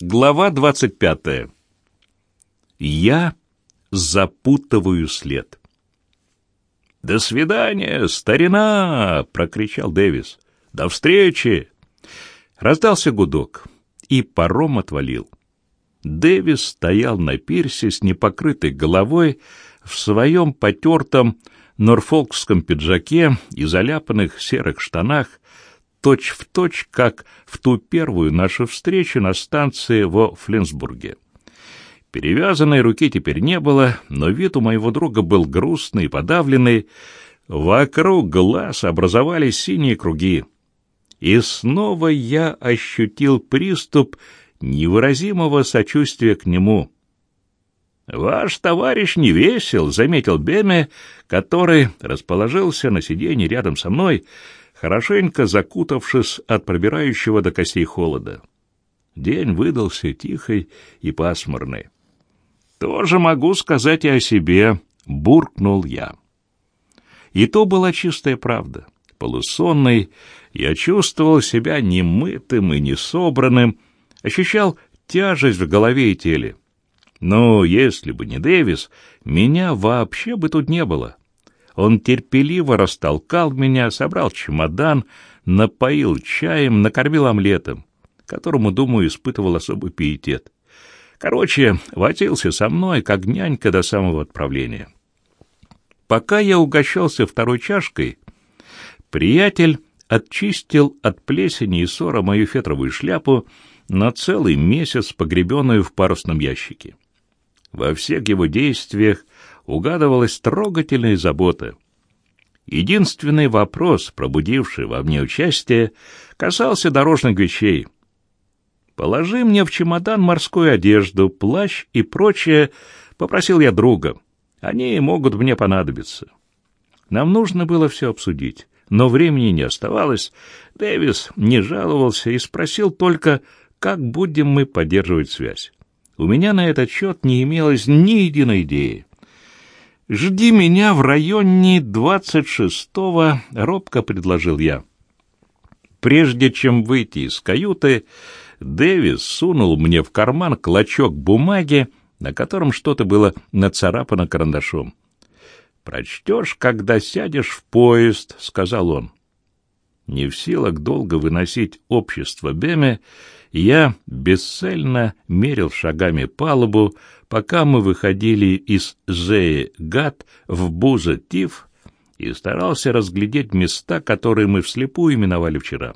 Глава двадцать пятая. Я запутываю след. «До свидания, старина!» — прокричал Дэвис. «До встречи!» Раздался гудок, и паром отвалил. Дэвис стоял на пирсе с непокрытой головой в своем потертом норфолкском пиджаке и заляпанных серых штанах, точь в точь, как в ту первую нашу встречу на станции во Флинсбурге. Перевязанной руки теперь не было, но вид у моего друга был грустный и подавленный. Вокруг глаз образовались синие круги. И снова я ощутил приступ невыразимого сочувствия к нему. «Ваш товарищ не весел», — заметил Беме, который расположился на сиденье рядом со мной, хорошенько закутавшись от пробирающего до костей холода. День выдался тихий и пасмурный. «Тоже могу сказать и о себе», — буркнул я. И то была чистая правда. Полусонный, я чувствовал себя немытым и несобранным, ощущал тяжесть в голове и теле. Но если бы не Дэвис, меня вообще бы тут не было. Он терпеливо растолкал меня, собрал чемодан, напоил чаем, накормил омлетом, которому, думаю, испытывал особый пиетет. Короче, возился со мной, как нянька до самого отправления. Пока я угощался второй чашкой, приятель отчистил от плесени и ссора мою фетровую шляпу на целый месяц, погребенную в парусном ящике. Во всех его действиях угадывалась трогательная забота. Единственный вопрос, пробудивший во мне участие, касался дорожных вещей. «Положи мне в чемодан морскую одежду, плащ и прочее», — попросил я друга. «Они могут мне понадобиться». Нам нужно было все обсудить, но времени не оставалось. Дэвис не жаловался и спросил только, как будем мы поддерживать связь. У меня на этот счет не имелось ни единой идеи. «Жди меня в районе двадцать шестого», — робко предложил я. Прежде чем выйти из каюты, Дэвис сунул мне в карман клочок бумаги, на котором что-то было нацарапано карандашом. «Прочтешь, когда сядешь в поезд», — сказал он. Не в силах долго выносить общество Беме, я бесцельно мерил шагами палубу, пока мы выходили из Зеи-Гат в Буза-Тиф и старался разглядеть места, которые мы вслепую именовали вчера.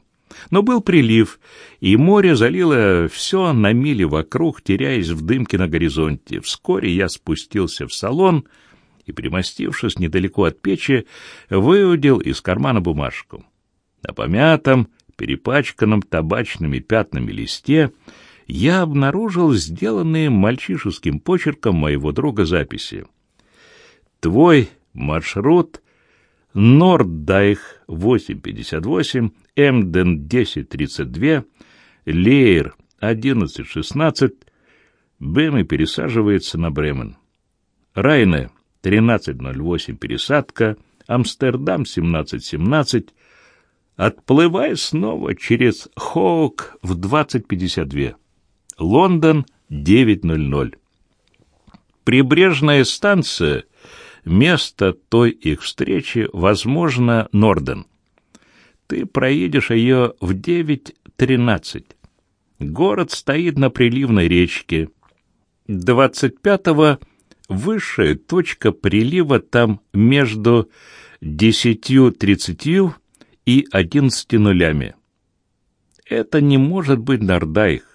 Но был прилив, и море залило все на мили вокруг, теряясь в дымке на горизонте. Вскоре я спустился в салон и, примостившись недалеко от печи, выудил из кармана бумажку. На помятом, перепачканном табачными пятнами листе я обнаружил сделанные мальчишеским почерком моего друга записи. «Твой маршрут Норддайх 858, Эмден 1032, Лейер 1116, Бэми пересаживается на Бремен. Райне 1308 пересадка, Амстердам 1717, Отплывай снова через Хоук в 20.52. Лондон 9.00. Прибрежная станция — место той их встречи, возможно, Норден. Ты проедешь ее в 9.13. Город стоит на приливной речке. 25-го высшая точка прилива там между 10.30 и одиннадцати нулями. Это не может быть Нордайх.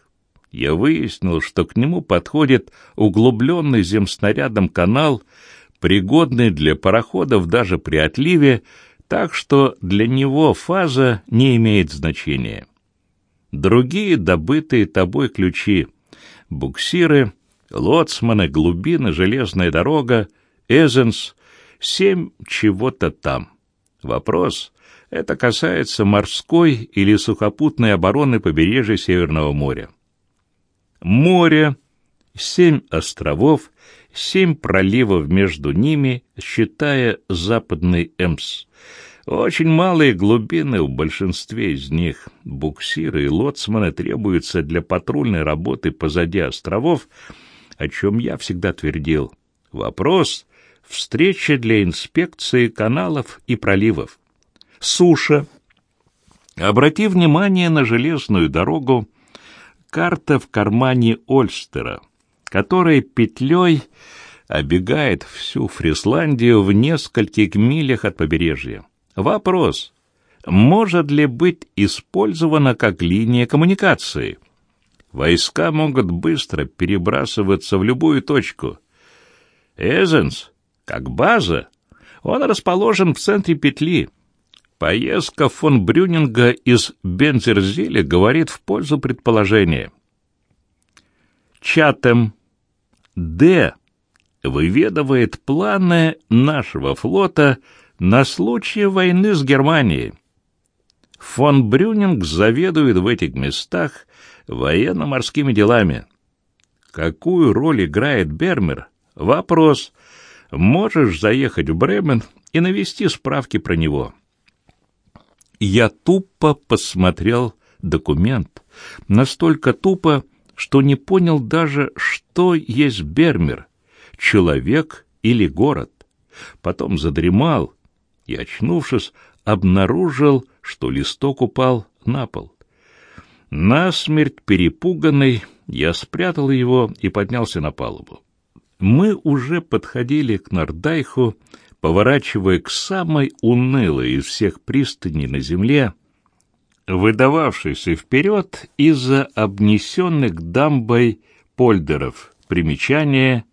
Я выяснил, что к нему подходит углубленный земснарядом канал, пригодный для пароходов даже при отливе, так что для него фаза не имеет значения. Другие добытые тобой ключи — буксиры, лоцманы, глубины, железная дорога, Эзенс — семь чего-то там. Вопрос, это касается морской или сухопутной обороны побережья Северного моря. Море, семь островов, семь проливов между ними, считая западный Эмс. Очень малые глубины в большинстве из них. Буксиры и лоцманы требуются для патрульной работы позади островов, о чем я всегда твердил. Вопрос — встреча для инспекции каналов и проливов. Суша. Обрати внимание на железную дорогу. Карта в кармане Ольстера, которая петлей обегает всю Фрисландию в нескольких милях от побережья. Вопрос, может ли быть использована как линия коммуникации? Войска могут быстро перебрасываться в любую точку. Эзенс, как база, он расположен в центре петли. Поездка фон Брюнинга из Бензерзиля говорит в пользу предположения. Чатем. Д. Выведывает планы нашего флота — на случай войны с Германией. Фон Брюнинг заведует в этих местах военно-морскими делами. Какую роль играет Бермер? Вопрос. Можешь заехать в Бремен и навести справки про него. Я тупо посмотрел документ, настолько тупо, что не понял даже, что есть Бермер, человек или город. Потом задремал, и, очнувшись, обнаружил, что листок упал на пол. Насмерть перепуганный, я спрятал его и поднялся на палубу. Мы уже подходили к Нордайху, поворачивая к самой унылой из всех пристаней на земле, выдававшейся вперед из-за обнесенных дамбой польдеров. Примечание.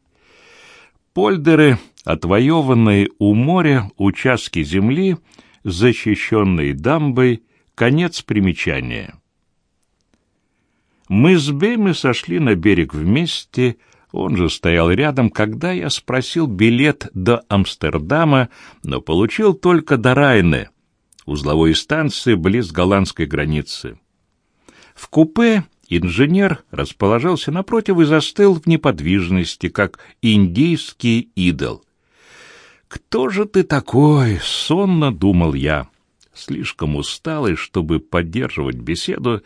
Польдеры отвоеванные у моря участки земли, защищенные дамбой, конец примечания. Мы с Беми сошли на берег вместе, он же стоял рядом, когда я спросил билет до Амстердама, но получил только до Райны, узловой станции близ голландской границы. В купе инженер расположился напротив и застыл в неподвижности, как индийский идол. «Кто же ты такой?» — сонно думал я. Слишком усталый, чтобы поддерживать беседу,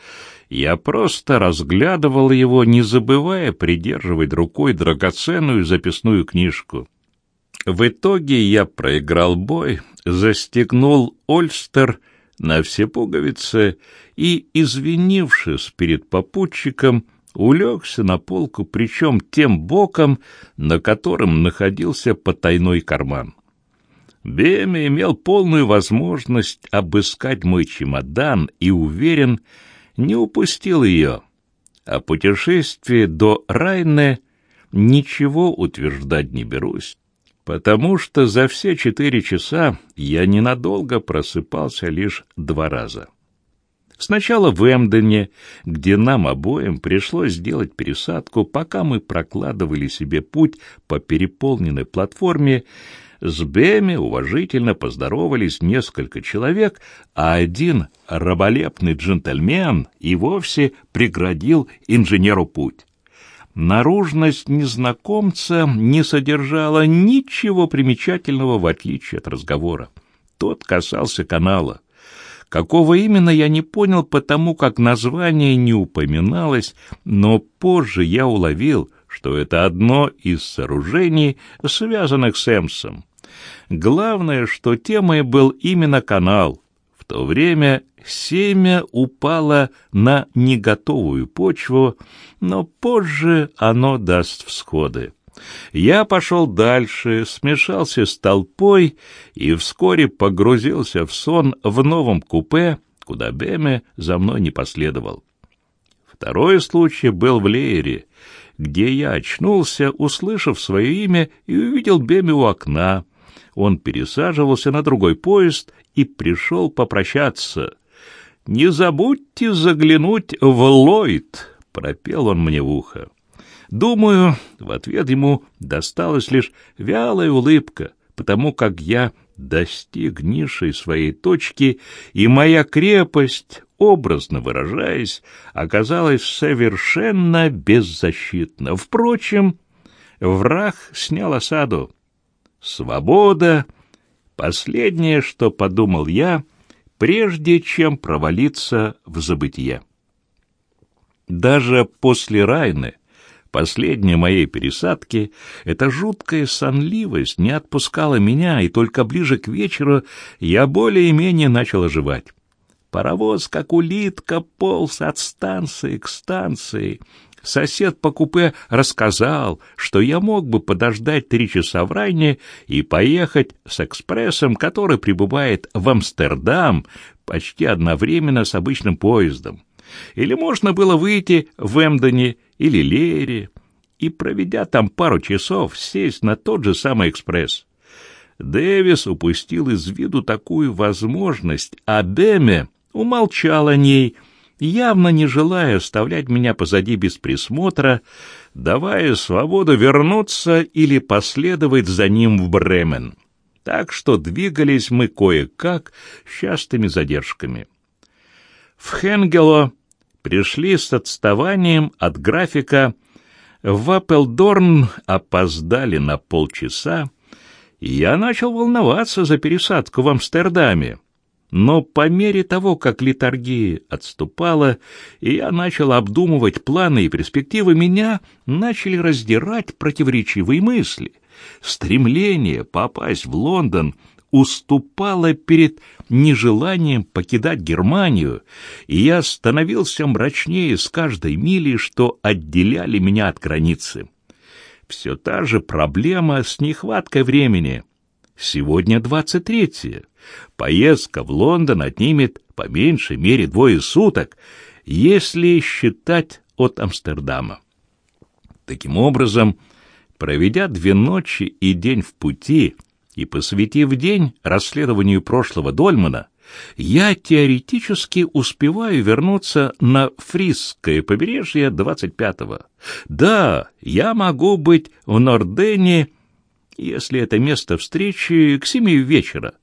я просто разглядывал его, не забывая придерживать рукой драгоценную записную книжку. В итоге я проиграл бой, застегнул Ольстер на все пуговицы и, извинившись перед попутчиком, улегся на полку, причем тем боком, на котором находился потайной карман. Беми имел полную возможность обыскать мой чемодан и, уверен, не упустил ее. О путешествии до Райне ничего утверждать не берусь, потому что за все четыре часа я ненадолго просыпался лишь два раза. Сначала в Эмдене, где нам обоим пришлось сделать пересадку, пока мы прокладывали себе путь по переполненной платформе, с Беми уважительно поздоровались несколько человек, а один раболепный джентльмен и вовсе преградил инженеру путь. Наружность незнакомца не содержала ничего примечательного в отличие от разговора. Тот касался канала. Какого именно я не понял, потому как название не упоминалось, но позже я уловил, что это одно из сооружений, связанных с Эмсом. Главное, что темой был именно канал. В то время семя упало на неготовую почву, но позже оно даст всходы. Я пошел дальше, смешался с толпой и вскоре погрузился в сон в новом купе, куда Беме за мной не последовал. Второй случай был в Лейере, где я очнулся, услышав свое имя, и увидел Беме у окна. Он пересаживался на другой поезд и пришел попрощаться. «Не забудьте заглянуть в Ллойд», — пропел он мне в ухо. Думаю, в ответ ему досталась лишь вялая улыбка, потому как я достиг низшей своей точки, и моя крепость, образно выражаясь, оказалась совершенно беззащитна. Впрочем, враг снял осаду. Свобода Последнее, что подумал я, прежде чем провалиться в забытье. Даже после Райны, последней моей пересадки, эта жуткая сонливость не отпускала меня, и только ближе к вечеру я более-менее начал оживать. Паровоз, как улитка, полз от станции к станции. Сосед по купе рассказал, что я мог бы подождать три часа в Райне и поехать с экспрессом, который прибывает в Амстердам почти одновременно с обычным поездом. Или можно было выйти в Эмдоне или Лере и, проведя там пару часов, сесть на тот же самый экспресс. Дэвис упустил из виду такую возможность, а Деме умолчал о ней, явно не желая оставлять меня позади без присмотра, давая свободу вернуться или последовать за ним в Бремен. Так что двигались мы кое-как с частыми задержками. В Хенгело пришли с отставанием от графика, в Аппелдорн опоздали на полчаса, и я начал волноваться за пересадку в Амстердаме. Но по мере того, как литургия отступала, и я начал обдумывать планы и перспективы, меня начали раздирать противоречивые мысли. Стремление попасть в Лондон уступало перед нежеланием покидать Германию, и я становился мрачнее с каждой мили, что отделяли меня от границы. Все та же проблема с нехваткой времени. Сегодня двадцать третье. Поездка в Лондон отнимет по меньшей мере двое суток, если считать от Амстердама. Таким образом, проведя две ночи и день в пути и посвятив день расследованию прошлого Дольмана, я теоретически успеваю вернуться на Фрисское побережье 25-го. Да, я могу быть в Нордене, если это место встречи, к семи вечера.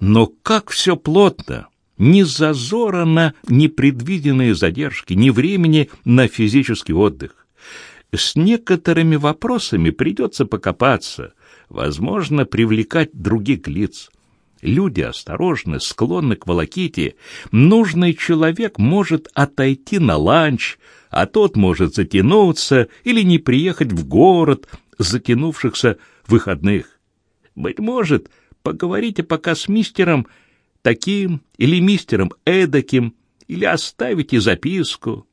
Но как все плотно! Ни зазора на непредвиденные задержки, ни времени на физический отдых. С некоторыми вопросами придется покопаться, возможно, привлекать других лиц. Люди осторожны, склонны к волоките. Нужный человек может отойти на ланч, а тот может затянуться или не приехать в город затянувшихся выходных. Быть может, Поговорите пока с мистером таким или мистером эдаким, или оставите записку.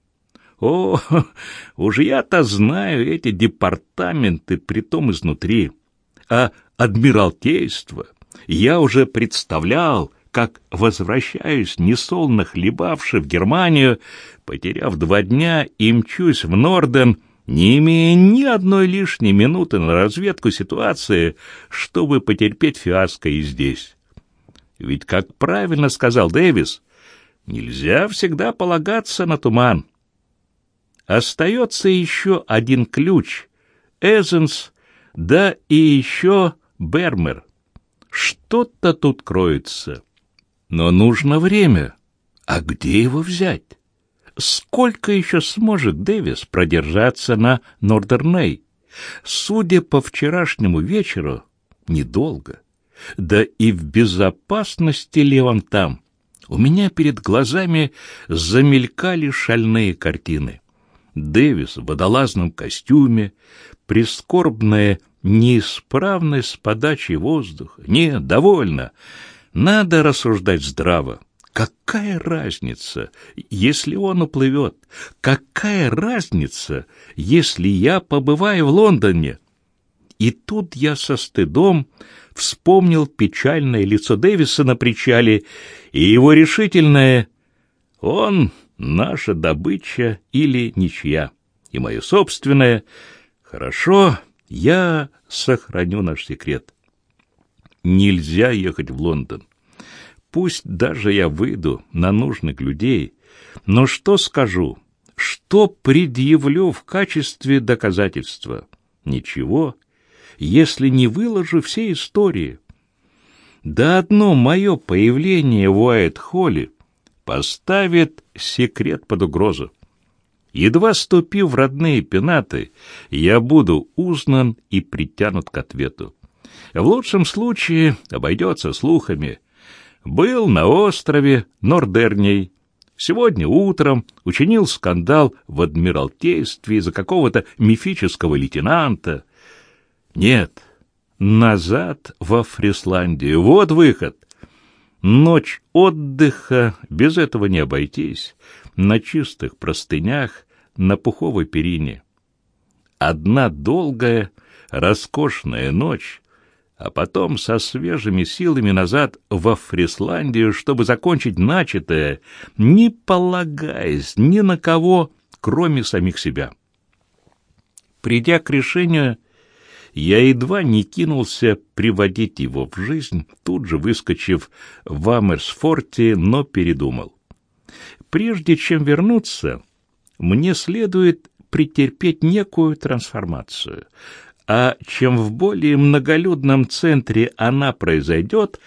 О, уж я-то знаю эти департаменты, притом изнутри. А адмиралтейство я уже представлял, как возвращаюсь, несолно хлебавши в Германию, потеряв два дня и мчусь в Норден — не имея ни одной лишней минуты на разведку ситуации, чтобы потерпеть фиаско и здесь. Ведь, как правильно сказал Дэвис, нельзя всегда полагаться на туман. Остается еще один ключ — Эзенс, да и еще Бермер. Что-то тут кроется. Но нужно время. А где его взять? Сколько еще сможет Дэвис продержаться на Нордерней? Судя по вчерашнему вечеру, недолго. Да и в безопасности ли он там? У меня перед глазами замелькали шальные картины. Дэвис в водолазном костюме, прискорбная неисправность с подачей воздуха. Нет, довольно. Надо рассуждать здраво. Какая разница, если он уплывет? Какая разница, если я побываю в Лондоне? И тут я со стыдом вспомнил печальное лицо Дэвиса на причале и его решительное «Он наша добыча или ничья, и мое собственное. Хорошо, я сохраню наш секрет». Нельзя ехать в Лондон. Пусть даже я выйду на нужных людей, но что скажу, что предъявлю в качестве доказательства? Ничего, если не выложу все истории. Да одно мое появление в Уайт-Холле поставит секрет под угрозу. Едва ступив в родные пенаты, я буду узнан и притянут к ответу. В лучшем случае обойдется слухами. Был на острове Нордерней. Сегодня утром учинил скандал в Адмиралтействе из-за какого-то мифического лейтенанта. Нет, назад во Фрисландию. Вот выход. Ночь отдыха, без этого не обойтись. На чистых простынях, на пуховой перине. Одна долгая, роскошная ночь, а потом со свежими силами назад во Фрисландию, чтобы закончить начатое, не полагаясь ни на кого, кроме самих себя. Придя к решению, я едва не кинулся приводить его в жизнь, тут же выскочив в Амерсфорте, но передумал. Прежде чем вернуться, мне следует претерпеть некую трансформацию, а чем в более многолюдном центре она произойдет,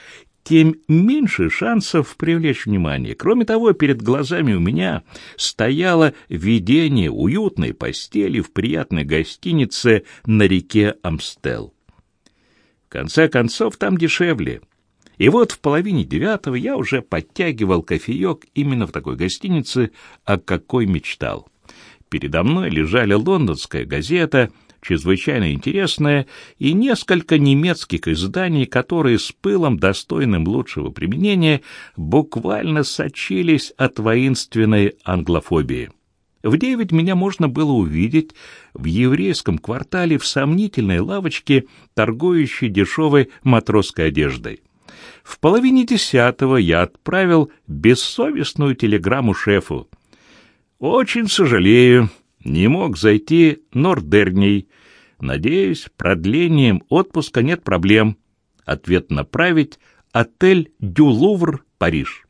тем меньше шансов привлечь внимание. Кроме того, перед глазами у меня стояло видение уютной постели в приятной гостинице на реке Амстел. В конце концов, там дешевле. И вот в половине девятого я уже подтягивал кофеек именно в такой гостинице, о какой мечтал. Передо мной лежали лондонская газета — чрезвычайно интересное, и несколько немецких изданий, которые с пылом, достойным лучшего применения, буквально сочились от воинственной англофобии. В девять меня можно было увидеть в еврейском квартале в сомнительной лавочке, торгующей дешевой матросской одеждой. В половине десятого я отправил бессовестную телеграмму шефу. «Очень сожалею, не мог зайти Нордерней. Надеюсь, продлением отпуска нет проблем. Ответ направить отель Дюлувр, Париж.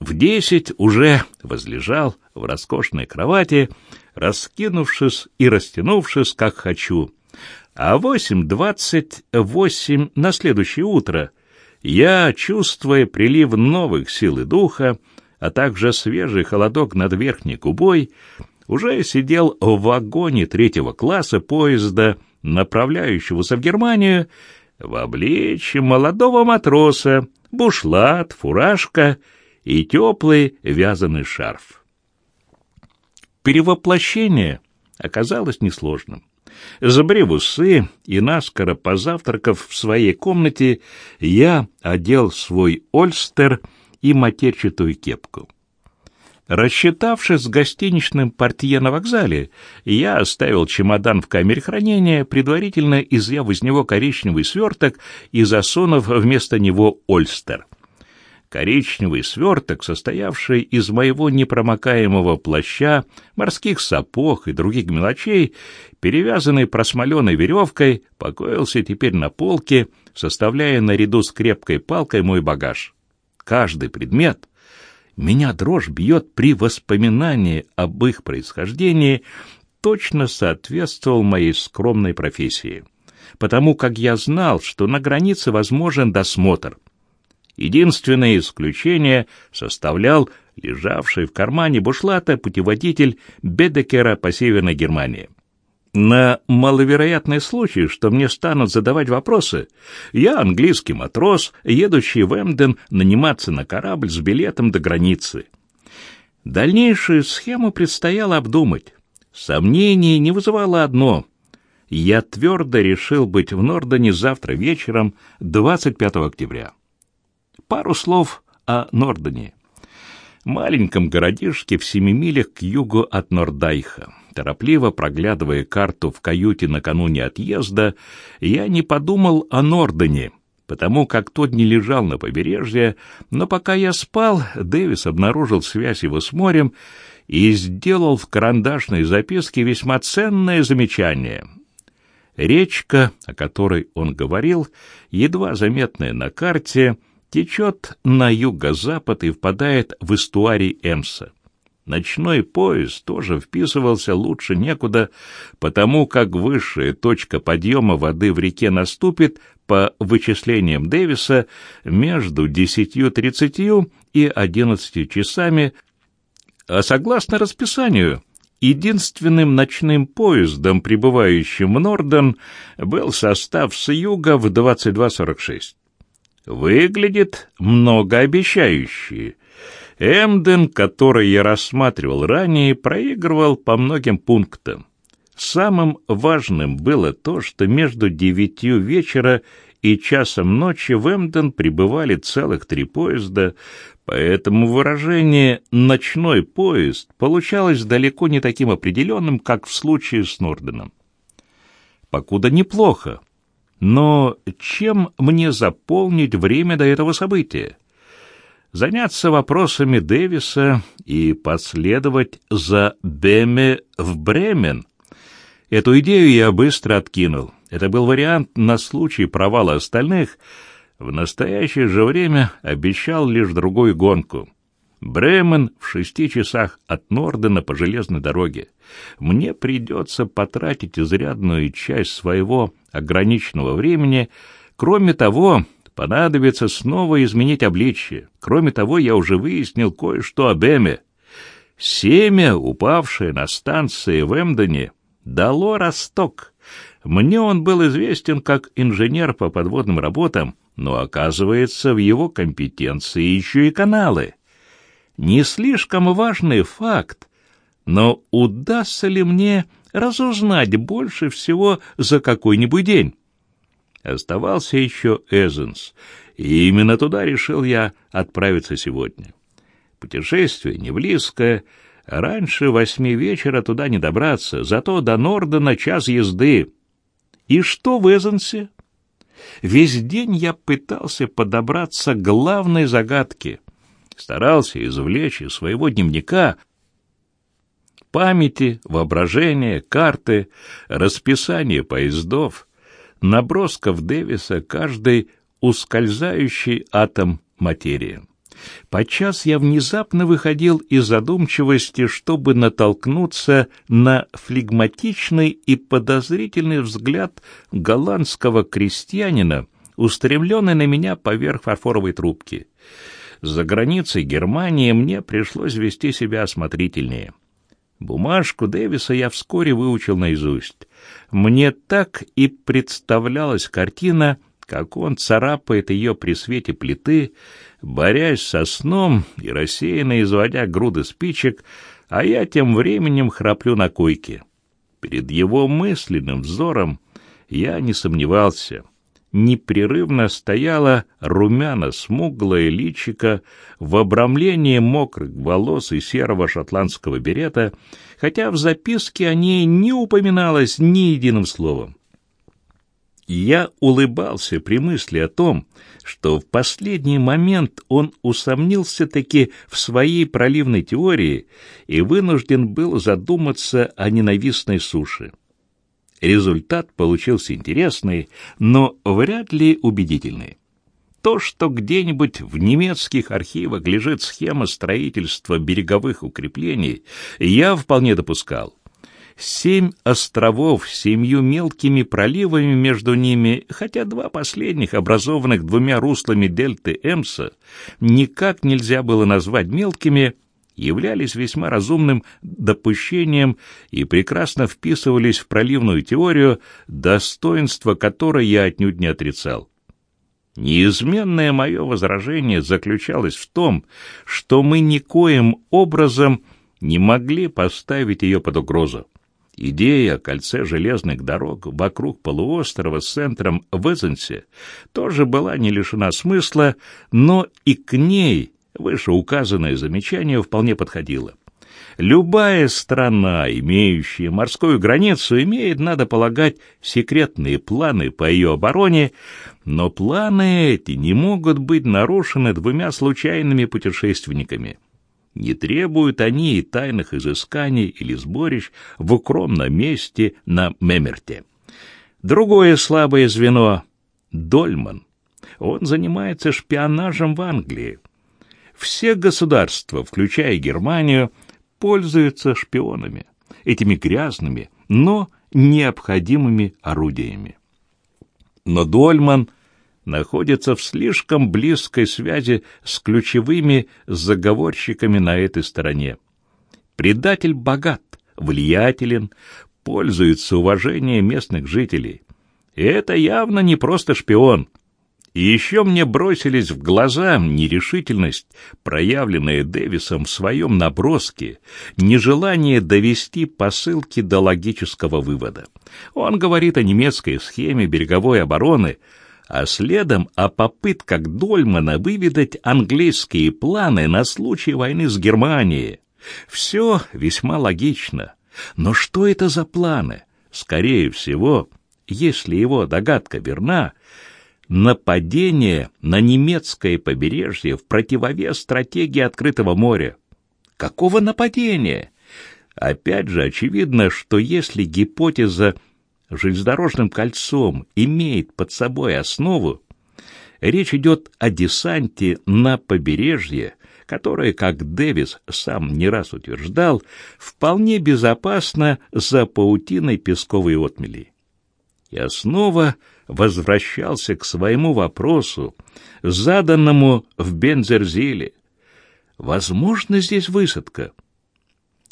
В десять уже возлежал в роскошной кровати, раскинувшись и растянувшись, как хочу. А восемь двадцать восемь на следующее утро я, чувствуя прилив новых сил и духа, а также свежий холодок над верхней губой, уже сидел в вагоне третьего класса поезда, направляющегося в Германию, в обличье молодого матроса, бушлат, фуражка и теплый вязаный шарф. Перевоплощение оказалось несложным. Забрев усы и наскоро позавтракав в своей комнате, я одел свой ольстер и матерчатую кепку. Рассчитавшись с гостиничным портье на вокзале, я оставил чемодан в камере хранения, предварительно изъяв из него коричневый сверток и засунув вместо него ольстер. Коричневый сверток, состоявший из моего непромокаемого плаща, морских сапог и других мелочей, перевязанный просмоленной веревкой, покоился теперь на полке, составляя наряду с крепкой палкой мой багаж. Каждый предмет — меня дрожь бьет при воспоминании об их происхождении, точно соответствовал моей скромной профессии, потому как я знал, что на границе возможен досмотр. Единственное исключение составлял лежавший в кармане бушлата путеводитель Бедекера по Северной Германии. На маловероятный случай, что мне станут задавать вопросы, я английский матрос, едущий в Эмден наниматься на корабль с билетом до границы. Дальнейшую схему предстояло обдумать. Сомнений не вызывало одно. Я твердо решил быть в Нордоне завтра вечером, 25 октября. Пару слов о Нордоне. Маленьком городишке в семи милях к югу от Нордайха. Торопливо проглядывая карту в каюте накануне отъезда, я не подумал о Нордене, потому как тот не лежал на побережье, но пока я спал, Дэвис обнаружил связь его с морем и сделал в карандашной записке весьма ценное замечание. Речка, о которой он говорил, едва заметная на карте, течет на юго-запад и впадает в эстуарий Эмса. Ночной поезд тоже вписывался лучше некуда, потому как высшая точка подъема воды в реке наступит, по вычислениям Дэвиса, между десятью тридцатью и одиннадцатью часами, а согласно расписанию, Единственным ночным поездом, прибывающим в Норден, был состав с юга в 22.46. Выглядит многообещающе. Эмден, который я рассматривал ранее, проигрывал по многим пунктам. Самым важным было то, что между девятью вечера и часом ночи в Эмден прибывали целых три поезда, поэтому выражение «ночной поезд» получалось далеко не таким определенным, как в случае с Норденом. Покуда неплохо, но чем мне заполнить время до этого события? Заняться вопросами Дэвиса и последовать за Беме в Бремен — Эту идею я быстро откинул. Это был вариант на случай провала остальных. В настоящее же время обещал лишь другую гонку. Бремен в шести часах от Нордена по железной дороге. Мне придется потратить изрядную часть своего ограниченного времени. Кроме того, понадобится снова изменить обличье. Кроме того, я уже выяснил кое-что об Эме. Семя, упавшее на станции в Эмдоне, дало росток. Мне он был известен как инженер по подводным работам, но, оказывается, в его компетенции еще и каналы. Не слишком важный факт, но удастся ли мне разузнать больше всего за какой-нибудь день? Оставался еще Эзенс, и именно туда решил я отправиться сегодня. Путешествие не близкое, Раньше восьми вечера туда не добраться, зато до Нордена час езды. И что в Эзенсе? Весь день я пытался подобраться к главной загадке. Старался извлечь из своего дневника памяти, воображения, карты, расписание поездов, набросков Дэвиса каждый ускользающий атом материи. Подчас я внезапно выходил из задумчивости, чтобы натолкнуться на флегматичный и подозрительный взгляд голландского крестьянина, устремленный на меня поверх фарфоровой трубки. За границей Германии мне пришлось вести себя осмотрительнее. Бумажку Дэвиса я вскоре выучил наизусть. Мне так и представлялась картина — как он царапает ее при свете плиты, борясь со сном и рассеянно изводя груды спичек, а я тем временем храплю на койке. Перед его мысленным взором я не сомневался. Непрерывно стояла румяно-смуглое личико в обрамлении мокрых волос и серого шотландского берета, хотя в записке о ней не упоминалось ни единым словом. Я улыбался при мысли о том, что в последний момент он усомнился-таки в своей проливной теории и вынужден был задуматься о ненавистной суше. Результат получился интересный, но вряд ли убедительный. То, что где-нибудь в немецких архивах лежит схема строительства береговых укреплений, я вполне допускал семь островов с семью мелкими проливами между ними, хотя два последних, образованных двумя руслами дельты Эмса, никак нельзя было назвать мелкими, являлись весьма разумным допущением и прекрасно вписывались в проливную теорию, достоинство которой я отнюдь не отрицал. Неизменное мое возражение заключалось в том, что мы никоим образом не могли поставить ее под угрозу. Идея о кольце железных дорог вокруг полуострова с центром в Эзенсе тоже была не лишена смысла, но и к ней вышеуказанное замечание вполне подходило. Любая страна, имеющая морскую границу, имеет, надо полагать, секретные планы по ее обороне, но планы эти не могут быть нарушены двумя случайными путешественниками — не требуют они и тайных изысканий или сборищ в укромном месте на Мемерте. Другое слабое звено — Дольман. Он занимается шпионажем в Англии. Все государства, включая Германию, пользуются шпионами, этими грязными, но необходимыми орудиями. Но Дольман — находится в слишком близкой связи с ключевыми заговорщиками на этой стороне. Предатель богат, влиятелен, пользуется уважением местных жителей. И это явно не просто шпион. И еще мне бросились в глаза нерешительность, проявленная Дэвисом в своем наброске, нежелание довести посылки до логического вывода. Он говорит о немецкой схеме береговой обороны, а следом о попытках Дольмана выведать английские планы на случай войны с Германией. Все весьма логично. Но что это за планы? Скорее всего, если его догадка верна, нападение на немецкое побережье в противовес стратегии открытого моря. Какого нападения? Опять же, очевидно, что если гипотеза железнодорожным кольцом имеет под собой основу, речь идет о десанте на побережье, которое, как Дэвис сам не раз утверждал, вполне безопасно за паутиной песковой отмели. Я снова возвращался к своему вопросу, заданному в Бензерзиле. Возможно, здесь высадка?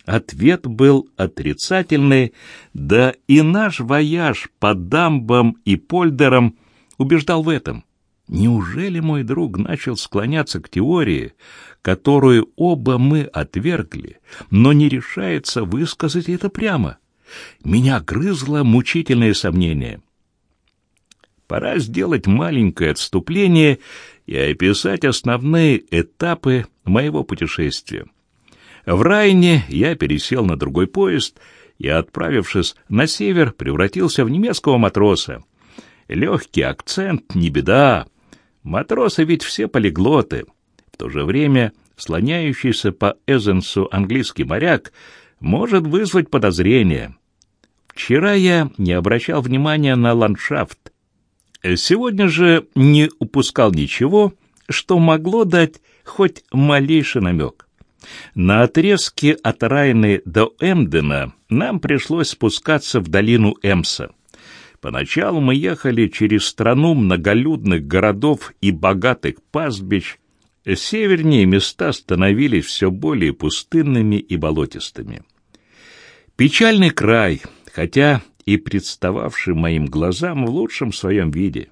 Ответ был отрицательный, да и наш вояж по дамбам и польдерам убеждал в этом. Неужели мой друг начал склоняться к теории, которую оба мы отвергли, но не решается высказать это прямо? Меня грызло мучительное сомнение. Пора сделать маленькое отступление и описать основные этапы моего путешествия. В Райне я пересел на другой поезд и, отправившись на север, превратился в немецкого матроса. Легкий акцент — не беда. Матросы ведь все полиглоты. В то же время слоняющийся по Эзенсу английский моряк может вызвать подозрение. Вчера я не обращал внимания на ландшафт. Сегодня же не упускал ничего, что могло дать хоть малейший намек. На отрезке от Райны до Эмдена нам пришлось спускаться в долину Эмса. Поначалу мы ехали через страну многолюдных городов и богатых пастбищ. Севернее места становились все более пустынными и болотистыми. Печальный край, хотя и представавший моим глазам в лучшем своем виде.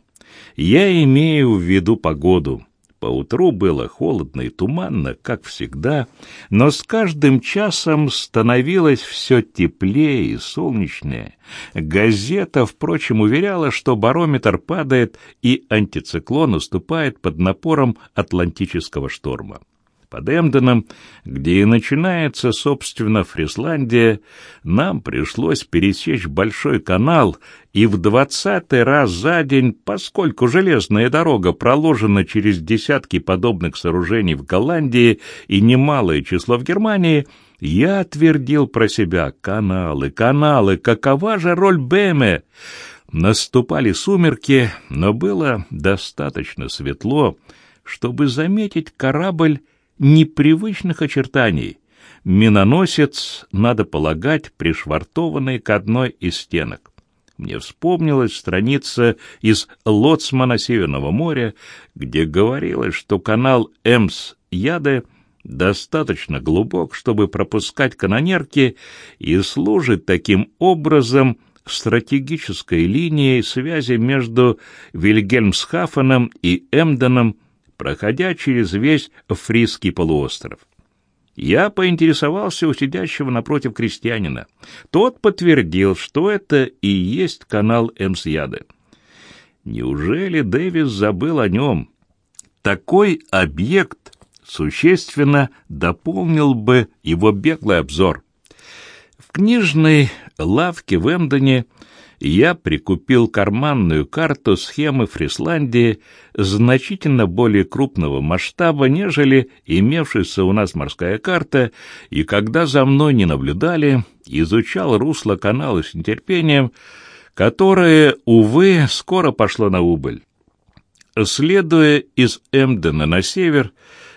Я имею в виду погоду. Поутру было холодно и туманно, как всегда, но с каждым часом становилось все теплее и солнечнее. Газета, впрочем, уверяла, что барометр падает и антициклон уступает под напором атлантического шторма. Под Эмденом, где и начинается, собственно, Фрисландия, нам пришлось пересечь большой канал, и в двадцатый раз за день, поскольку железная дорога проложена через десятки подобных сооружений в Голландии и немалое число в Германии, я твердил про себя «каналы, каналы, какова же роль Бэме?» Наступали сумерки, но было достаточно светло, чтобы заметить корабль непривычных очертаний. Миноносец, надо полагать, пришвартованный к одной из стенок. Мне вспомнилась страница из «Лоцмана Северного моря», где говорилось, что канал Эмс-Яде достаточно глубок, чтобы пропускать канонерки, и служит таким образом стратегической линией связи между Вильгельмсхафеном и Эмденом проходя через весь Фрисский полуостров. Я поинтересовался у сидящего напротив крестьянина. Тот подтвердил, что это и есть канал Эмсьяды. Неужели Дэвис забыл о нем? Такой объект существенно дополнил бы его беглый обзор. В книжной лавке в Эмдоне я прикупил карманную карту схемы Фрисландии значительно более крупного масштаба, нежели имевшаяся у нас морская карта, и когда за мной не наблюдали, изучал русло канала с нетерпением, которое, увы, скоро пошло на убыль. Следуя из Эмдена на север,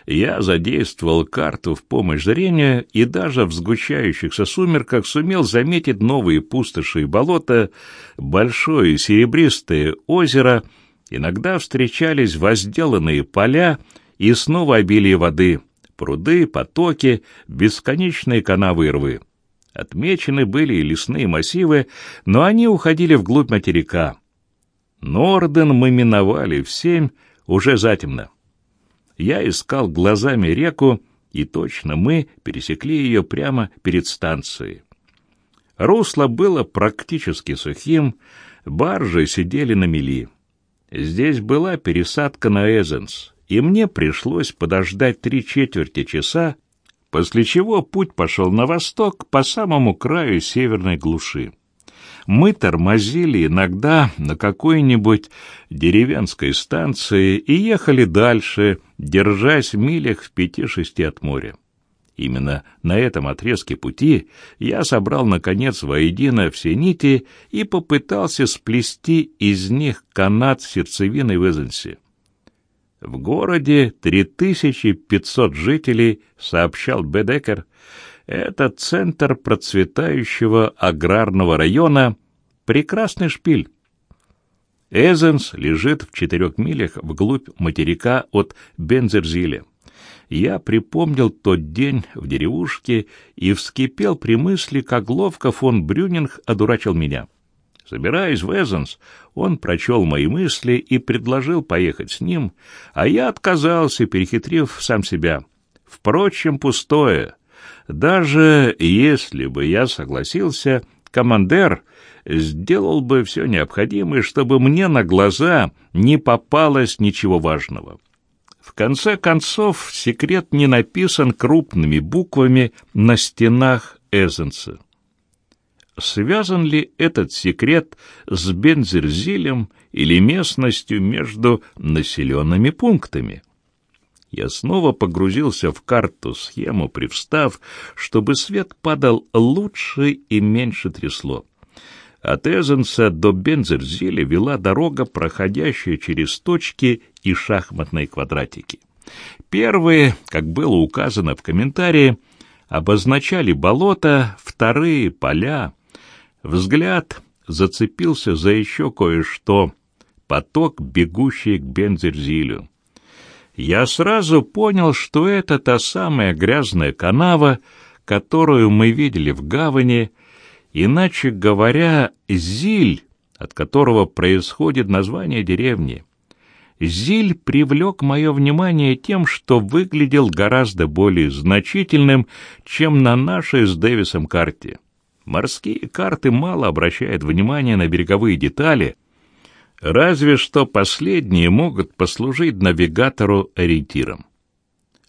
я задействовал карту в помощь зрения и даже в сгущающихся сумерках сумел заметить новые пустоши и болота, большое серебристое озеро, иногда встречались возделанные поля и снова обилие воды, пруды, потоки, бесконечные канавы и рвы. Отмечены были и лесные массивы, но они уходили вглубь материка. Норден мы миновали в семь, уже затемно. Я искал глазами реку, и точно мы пересекли ее прямо перед станцией. Русло было практически сухим, баржи сидели на мели. Здесь была пересадка на Эзенс, и мне пришлось подождать три четверти часа, после чего путь пошел на восток по самому краю северной глуши. Мы тормозили иногда на какой-нибудь деревенской станции и ехали дальше, держась в милях в пяти-шести от моря. Именно на этом отрезке пути я собрал, наконец, воедино все нити и попытался сплести из них канат сердцевины в Эзенсе. В городе 3500 жителей, сообщал Бедекер. Это центр процветающего аграрного района, прекрасный шпиль. Эзенс лежит в четырех милях вглубь материка от Бензерзиля. Я припомнил тот день в деревушке и вскипел при мысли, как ловко фон Брюнинг одурачил меня. Собираясь в Эзенс, он прочел мои мысли и предложил поехать с ним, а я отказался, перехитрив сам себя. Впрочем, пустое. Даже если бы я согласился, командир сделал бы все необходимое, чтобы мне на глаза не попалось ничего важного. В конце концов, секрет не написан крупными буквами на стенах Эзенса связан ли этот секрет с Бензерзилем или местностью между населенными пунктами. Я снова погрузился в карту-схему, привстав, чтобы свет падал лучше и меньше трясло. От Эзенса до Бензерзиля вела дорога, проходящая через точки и шахматные квадратики. Первые, как было указано в комментарии, обозначали болота, вторые — поля, Взгляд зацепился за еще кое-что. Поток, бегущий к Бензерзилю. Я сразу понял, что это та самая грязная канава, которую мы видели в гавани, иначе говоря, Зиль, от которого происходит название деревни. Зиль привлек мое внимание тем, что выглядел гораздо более значительным, чем на нашей с Дэвисом карте. Морские карты мало обращают внимания на береговые детали, разве что последние могут послужить навигатору ориентиром.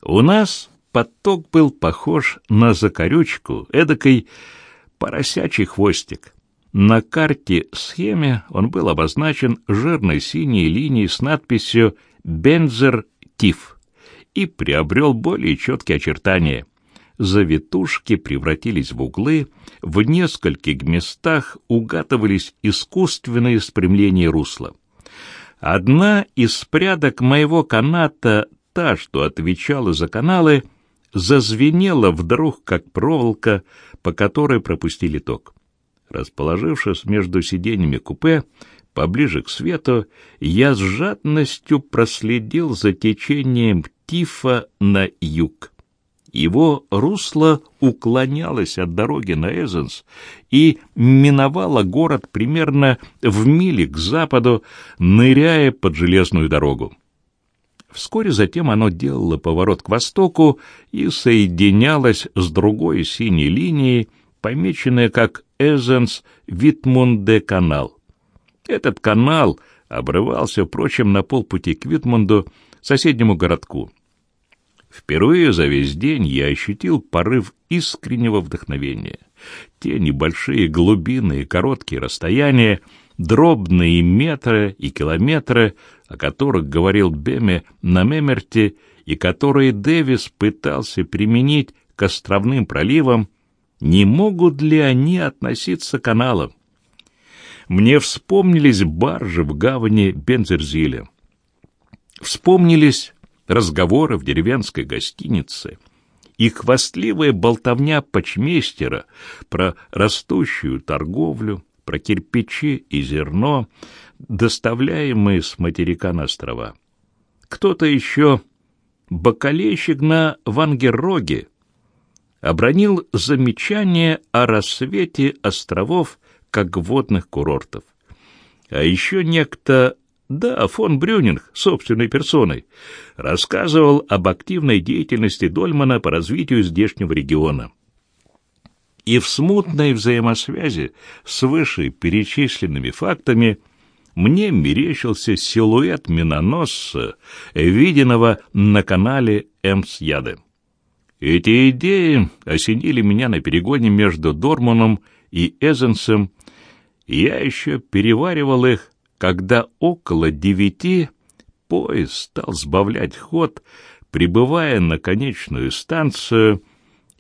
У нас поток был похож на закорючку, эдакой поросячий хвостик. На карте-схеме он был обозначен жирной синей линией с надписью «Бензер-Тиф» и приобрел более четкие очертания — завитушки превратились в углы, в нескольких местах угадывались искусственные спрямления русла. Одна из прядок моего каната, та, что отвечала за каналы, зазвенела вдруг, как проволока, по которой пропустили ток. Расположившись между сиденьями купе, поближе к свету, я с жадностью проследил за течением Тифа на юг. Его русло уклонялось от дороги на Эзенс и миновало город примерно в миле к западу, ныряя под железную дорогу. Вскоре затем оно делало поворот к востоку и соединялось с другой синей линией, помеченной как Эзенс-Витмунде-канал. Этот канал обрывался, впрочем, на полпути к Витмунду, соседнему городку. Впервые за весь день я ощутил порыв искреннего вдохновения. Те небольшие глубины и короткие расстояния, дробные метры и километры, о которых говорил Беме на Мемерте и которые Дэвис пытался применить к островным проливам, не могут ли они относиться к каналам? Мне вспомнились баржи в гавани Бензерзиля. Вспомнились разговоры в деревенской гостинице и хвастливая болтовня почмейстера про растущую торговлю, про кирпичи и зерно, доставляемые с материка на острова. Кто-то еще бакалейщик на Вангероге. обронил замечание о рассвете островов как водных курортов. А еще некто, да, фон Брюнинг, собственной персоной, рассказывал об активной деятельности Дольмана по развитию здешнего региона. И в смутной взаимосвязи с вышеперечисленными фактами мне мерещился силуэт миноносца, виденного на канале Эмсяде. Эти идеи осенили меня на перегоне между Дорманом и Эзенсом, я еще переваривал их, когда около девяти поезд стал сбавлять ход, прибывая на конечную станцию,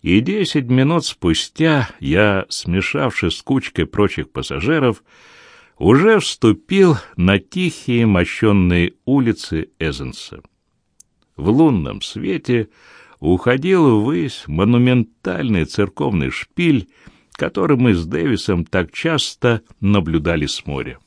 и десять минут спустя я, смешавшись с кучкой прочих пассажиров, уже вступил на тихие мощенные улицы Эзенса. В лунном свете уходил ввысь монументальный церковный шпиль, который мы с Дэвисом так часто наблюдали с моря.